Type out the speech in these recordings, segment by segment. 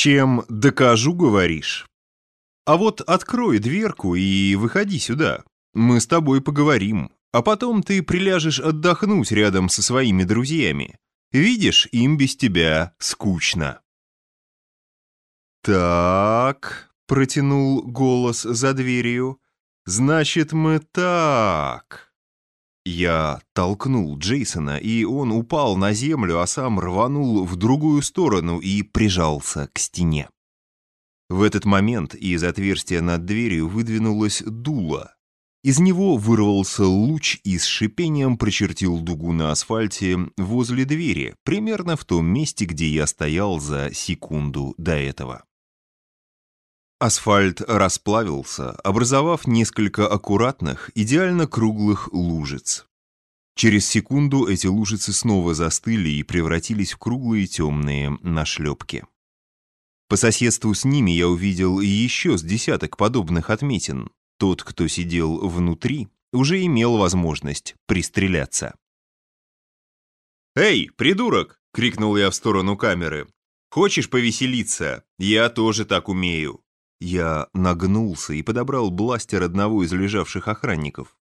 Чем докажу, говоришь? А вот открой дверку и выходи сюда. Мы с тобой поговорим, а потом ты приляжешь отдохнуть рядом со своими друзьями. Видишь, им без тебя скучно. Так, протянул голос за дверью. Значит, мы так. Я толкнул Джейсона, и он упал на землю, а сам рванул в другую сторону и прижался к стене. В этот момент из отверстия над дверью выдвинулось дуло. Из него вырвался луч и с шипением прочертил дугу на асфальте возле двери, примерно в том месте, где я стоял за секунду до этого. Асфальт расплавился, образовав несколько аккуратных, идеально круглых лужиц. Через секунду эти лужицы снова застыли и превратились в круглые темные нашлепки. По соседству с ними я увидел еще с десяток подобных отметин. Тот, кто сидел внутри, уже имел возможность пристреляться. «Эй, придурок!» — крикнул я в сторону камеры. «Хочешь повеселиться? Я тоже так умею!» Я нагнулся и подобрал бластер одного из лежавших охранников.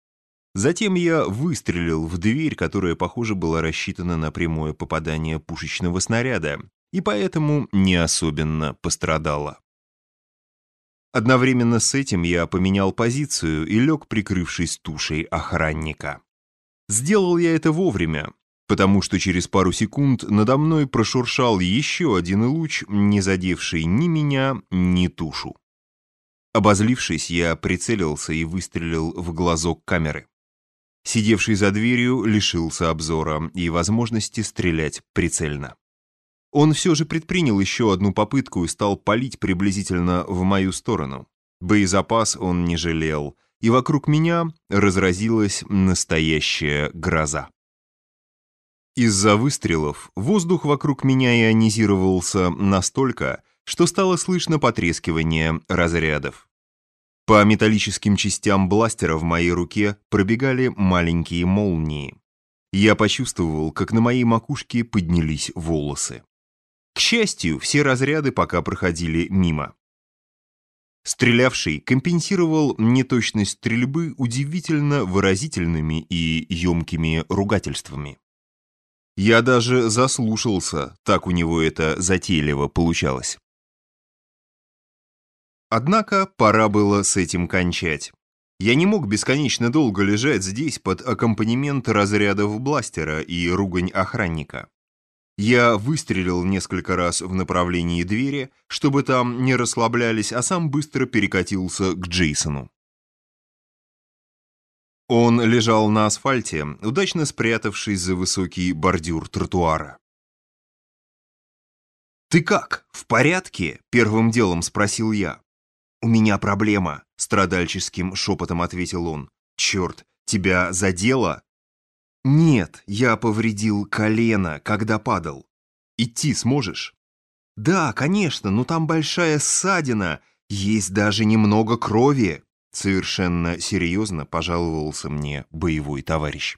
Затем я выстрелил в дверь, которая, похоже, была рассчитана на прямое попадание пушечного снаряда, и поэтому не особенно пострадала. Одновременно с этим я поменял позицию и лег, прикрывшись тушей охранника. Сделал я это вовремя, потому что через пару секунд надо мной прошуршал еще один луч, не задевший ни меня, ни тушу. Обозлившись, я прицелился и выстрелил в глазок камеры. Сидевший за дверью лишился обзора и возможности стрелять прицельно. Он все же предпринял еще одну попытку и стал палить приблизительно в мою сторону. Боезапас он не жалел, и вокруг меня разразилась настоящая гроза. Из-за выстрелов воздух вокруг меня ионизировался настолько, что стало слышно потрескивание разрядов. По металлическим частям бластера в моей руке пробегали маленькие молнии. Я почувствовал, как на моей макушке поднялись волосы. К счастью, все разряды пока проходили мимо. Стрелявший компенсировал неточность стрельбы удивительно выразительными и емкими ругательствами. Я даже заслушался, так у него это затейливо получалось. Однако пора было с этим кончать. Я не мог бесконечно долго лежать здесь под аккомпанемент разрядов бластера и ругань охранника. Я выстрелил несколько раз в направлении двери, чтобы там не расслаблялись, а сам быстро перекатился к Джейсону. Он лежал на асфальте, удачно спрятавшись за высокий бордюр тротуара. «Ты как, в порядке?» — первым делом спросил я. «У меня проблема», — страдальческим шепотом ответил он. «Черт, тебя задело?» «Нет, я повредил колено, когда падал. Идти сможешь?» «Да, конечно, но там большая ссадина, есть даже немного крови», совершенно серьезно пожаловался мне боевой товарищ.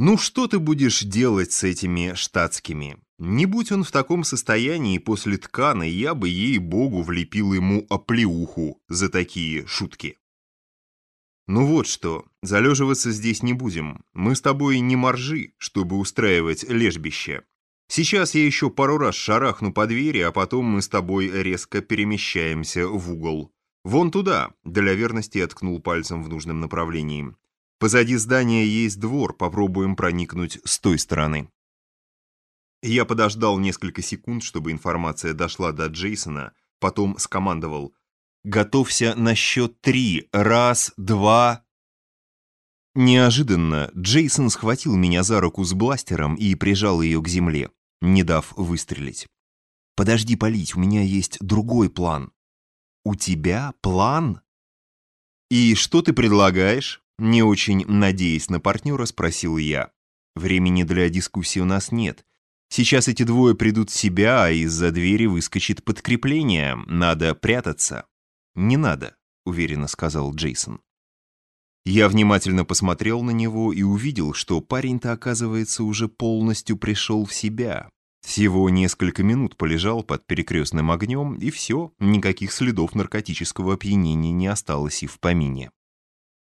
«Ну что ты будешь делать с этими штатскими? Не будь он в таком состоянии после тканы, я бы, ей-богу, влепил ему оплеуху за такие шутки. Ну вот что, залеживаться здесь не будем. Мы с тобой не моржи, чтобы устраивать лежбище. Сейчас я еще пару раз шарахну по двери, а потом мы с тобой резко перемещаемся в угол. Вон туда, для верности откнул пальцем в нужном направлении. Позади здания есть двор, попробуем проникнуть с той стороны. Я подождал несколько секунд, чтобы информация дошла до Джейсона, потом скомандовал «Готовься на счет три. Раз, два...» Неожиданно Джейсон схватил меня за руку с бластером и прижал ее к земле, не дав выстрелить. «Подожди палить, у меня есть другой план». «У тебя план?» «И что ты предлагаешь?» Не очень надеясь на партнера, спросил я. «Времени для дискуссии у нас нет. Сейчас эти двое придут в себя, а из-за двери выскочит подкрепление. Надо прятаться». «Не надо», — уверенно сказал Джейсон. Я внимательно посмотрел на него и увидел, что парень-то, оказывается, уже полностью пришел в себя. Всего несколько минут полежал под перекрестным огнем, и все, никаких следов наркотического опьянения не осталось и в помине.